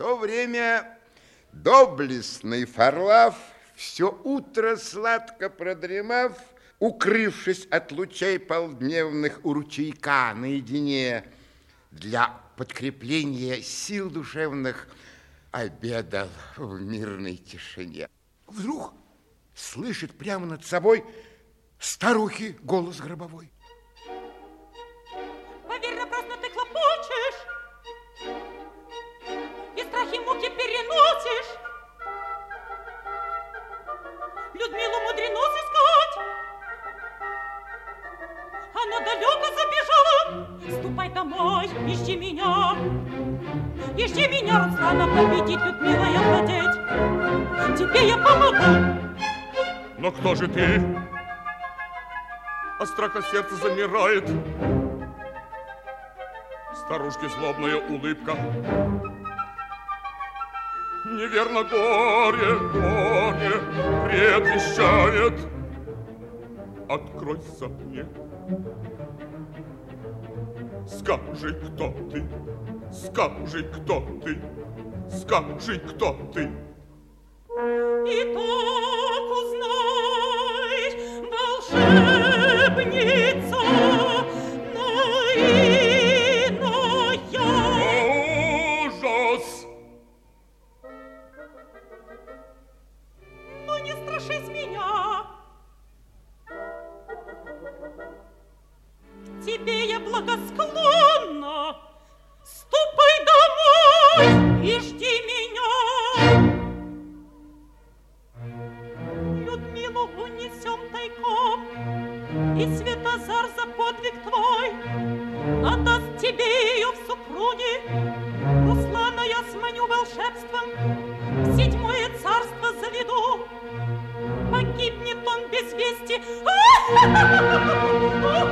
то время доблестный Фарлав, все утро сладко продремав, укрывшись от лучей полдневных у ручейка наедине, для подкрепления сил душевных обедал в мирной тишине. Вдруг слышит прямо над собой старухи голос гробовой. Муки переносишь. Людмилу мудрено сыскать. Она далеко забежала. Ступай домой, ищи меня. Ищи меня, Руслана, победить, Людмила, я владеть. Тебе я помогу. Но кто же ты? От страха сердце замирает. Старушки злобная улыбка. Неверно горе, горе предвещает. Откройся мне. Скажи, кто ты? Скажи, кто ты? Скажи, кто ты? И так тебе я благосклонна. Ступай домой и жди меня. Людмилу унесем тайком, И Светозар за подвиг твой Отдаст тебе ее в супруги. Руслана я сманю волшебством, В седьмое царство заведу. Погибнет он без вести.